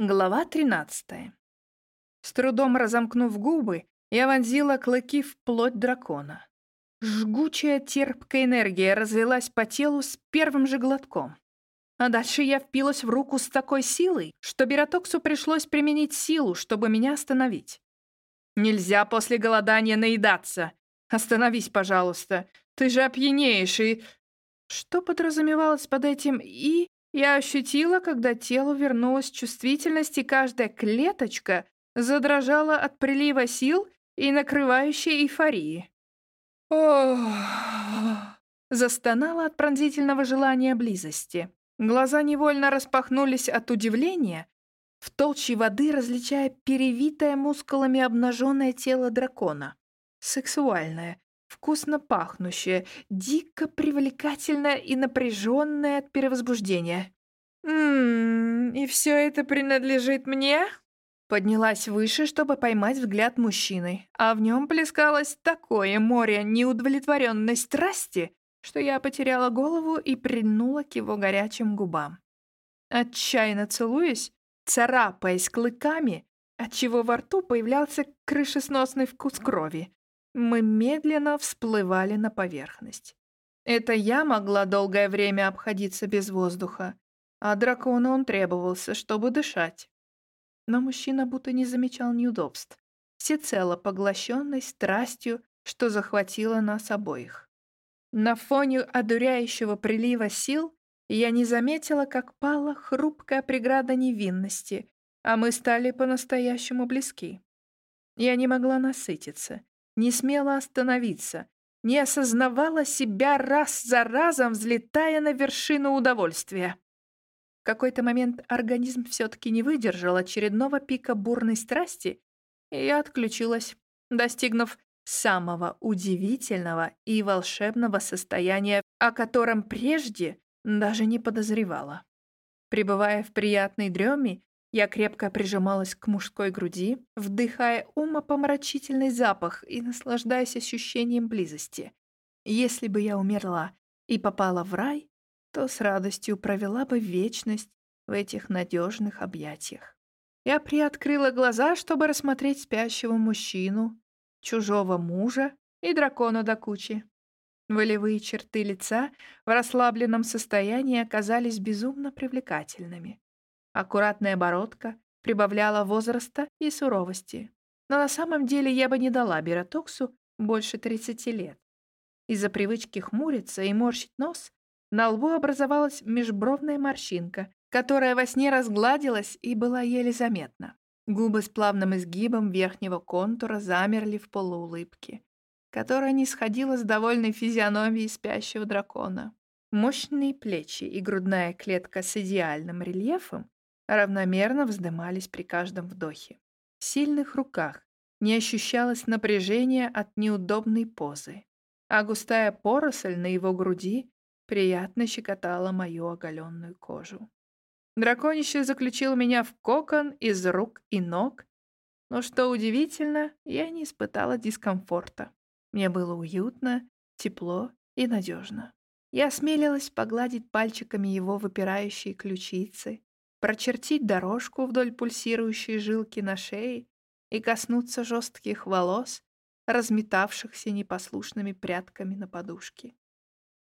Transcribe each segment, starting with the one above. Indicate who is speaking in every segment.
Speaker 1: Глава 13. С трудом разомкнув губы, я вонзила клыки в плоть дракона. Жгучая терпкая энергия разлилась по телу с первым же глотком. А дальше я впилась в руку с такой силой, что Бератоксу пришлось применить силу, чтобы меня остановить. «Нельзя после голодания наедаться! Остановись, пожалуйста! Ты же опьянеешь и...» Что подразумевалось под этим «и»? Я ощутила, когда телу вернулась чувствительность, и каждая клеточка задрожала от прилива сил и накрывающей эйфории. Ох! Застонала от пронзительного желания близости. Глаза невольно распахнулись от удивления, в толще воды различая перевитое мускулами обнаженное тело дракона. Сексуальное, вкусно пахнущее, дико привлекательное и напряженное от перевозбуждения. «Ммм, и все это принадлежит мне?» Поднялась выше, чтобы поймать взгляд мужчины, а в нем плескалось такое море неудовлетворенной страсти, что я потеряла голову и прильнула к его горячим губам. Отчаянно целуясь, царапаясь клыками, отчего во рту появлялся крышесносный вкус крови, мы медленно всплывали на поверхность. Это я могла долгое время обходиться без воздуха, а дракону он требовался, чтобы дышать. Но мужчина будто не замечал неудобств, всецело поглощенный страстью, что захватило нас обоих. На фоне одуряющего прилива сил я не заметила, как пала хрупкая преграда невинности, а мы стали по-настоящему близки. Я не могла насытиться, не смела остановиться, не осознавала себя раз за разом, взлетая на вершину удовольствия. В какой-то момент организм все-таки не выдержал очередного пика бурной страсти, и отключилась, достигнув самого удивительного и волшебного состояния, о котором прежде даже не подозревала. Пребывая в приятной дреме, я крепко прижималась к мужской груди, вдыхая умопомрачительный запах и наслаждаясь ощущением близости. Если бы я умерла и попала в рай, то с радостью провела бы вечность в этих надежных объятиях. Я приоткрыла глаза, чтобы рассмотреть спящего мужчину, чужого мужа и дракона до кучи. Волевые черты лица в расслабленном состоянии оказались безумно привлекательными. Аккуратная бородка прибавляла возраста и суровости. Но на самом деле я бы не дала Бератоксу больше 30 лет. Из-за привычки хмуриться и морщить нос на лбу образовалась межбровная морщинка, которая во сне разгладилась и была еле заметна. Губы с плавным изгибом верхнего контура замерли в полуулыбке, которая не сходила с довольной физиономией спящего дракона. Мощные плечи и грудная клетка с идеальным рельефом равномерно вздымались при каждом вдохе. В сильных руках не ощущалось напряжения от неудобной позы, а густая поросль на его груди приятно щекотала мою оголенную кожу. Драконище заключил меня в кокон из рук и ног, но, что удивительно, я не испытала дискомфорта. Мне было уютно, тепло и надежно. Я осмелилась погладить пальчиками его выпирающие ключицы, прочертить дорожку вдоль пульсирующей жилки на шее и коснуться жестких волос, разметавшихся непослушными прядками на подушке.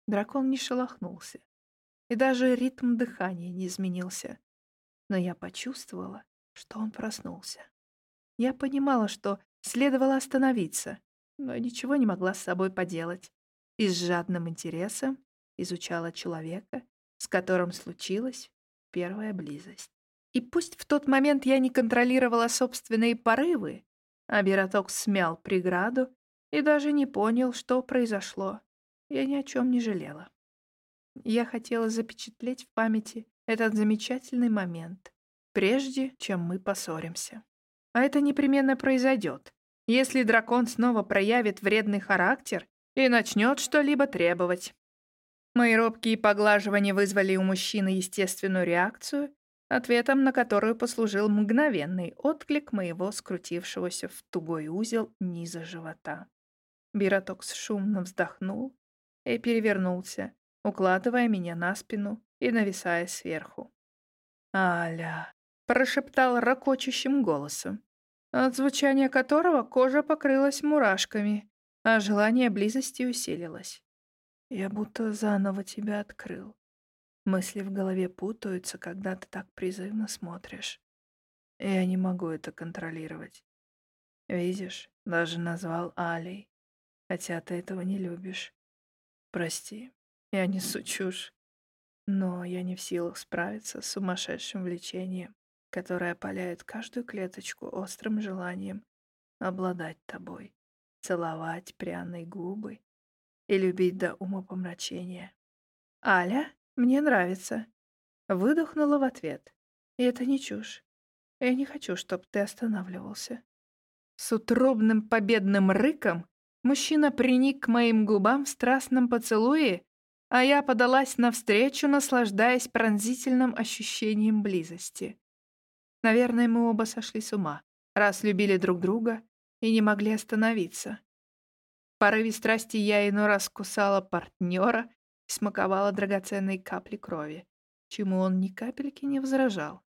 Speaker 1: Дракон не шелохнулся, и даже ритм дыхания не изменился. Но я почувствовала, что он проснулся. Я понимала, что следовало остановиться, но ничего не могла с собой поделать. И с жадным интересом изучала человека, с которым случилось первая близость. И пусть в тот момент я не контролировала собственные порывы, а Бераток смял преграду и даже не понял, что произошло, я ни о чем не жалела. Я хотела запечатлеть в памяти этот замечательный момент, прежде чем мы поссоримся. А это непременно произойдет, если дракон снова проявит вредный характер и начнет что-либо требовать. Мои робкие поглаживания вызвали у мужчины естественную реакцию, ответом на которую послужил мгновенный отклик моего скрутившегося в тугой узел низа живота. Биротокс шумно вздохнул и перевернулся, укладывая меня на спину и нависая сверху. «Аля, прошептал ракочущим голосом, от звучания которого кожа покрылась мурашками, а желание близости усилилось. «Я будто заново тебя открыл. Мысли в голове путаются, когда ты так призывно смотришь. Я не могу это контролировать. Видишь, даже назвал Алей, хотя ты этого не любишь. Прости, я несу чушь. Но я не в силах справиться с сумасшедшим влечением, которое опаляет каждую клеточку острым желанием обладать тобой, целовать пряные губы и любить до умопомрачения. «Аля, мне нравится», — выдохнула в ответ. И это не чушь. Я не хочу, чтобы ты останавливался. С утробным победным рыком мужчина приник к моим губам в страстном поцелуе, а я подалась навстречу, наслаждаясь пронзительным ощущением близости. Наверное, мы оба сошли с ума, раз любили друг друга и не могли остановиться. В порыве страсти я иной раз кусала партнера и смаковала драгоценные капли крови, чему он ни капельки не возражал.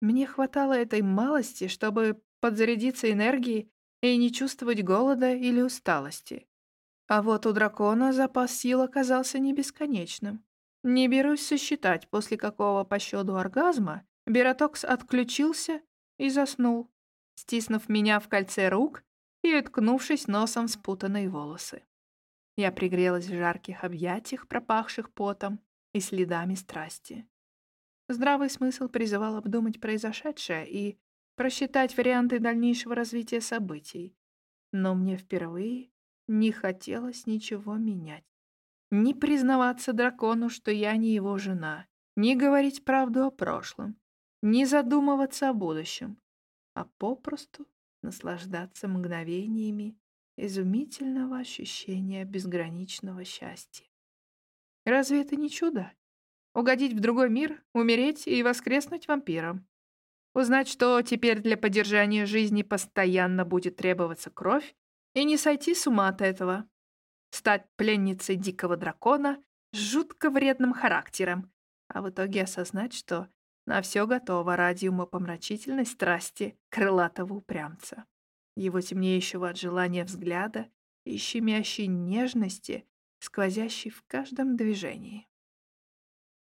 Speaker 1: Мне хватало этой малости, чтобы подзарядиться энергией и не чувствовать голода или усталости. А вот у дракона запас сил оказался не бесконечным. Не берусь сосчитать, после какого по счету оргазма Бератокс отключился и заснул, стиснув меня в кольце рук и уткнувшись носом в спутанные волосы. Я пригрелась в жарких объятиях, пропахших потом и следами страсти. Здравый смысл призывал обдумать произошедшее и просчитать варианты дальнейшего развития событий. Но мне впервые не хотелось ничего менять. Не признаваться дракону, что я не его жена, не говорить правду о прошлом, не задумываться о будущем, а попросту наслаждаться мгновениями изумительного ощущения безграничного счастья. Разве это не чудо? Угодить в другой мир, умереть и воскреснуть вампиром. Узнать, что теперь для поддержания жизни постоянно будет требоваться кровь, и не сойти с ума от этого. Стать пленницей дикого дракона с жутко вредным характером, а в итоге осознать, что на все готово ради умопомрачительной страсти крылатого упрямца. Его темнеющего от желания взгляда и щемящей нежности, сквозящей в каждом движении.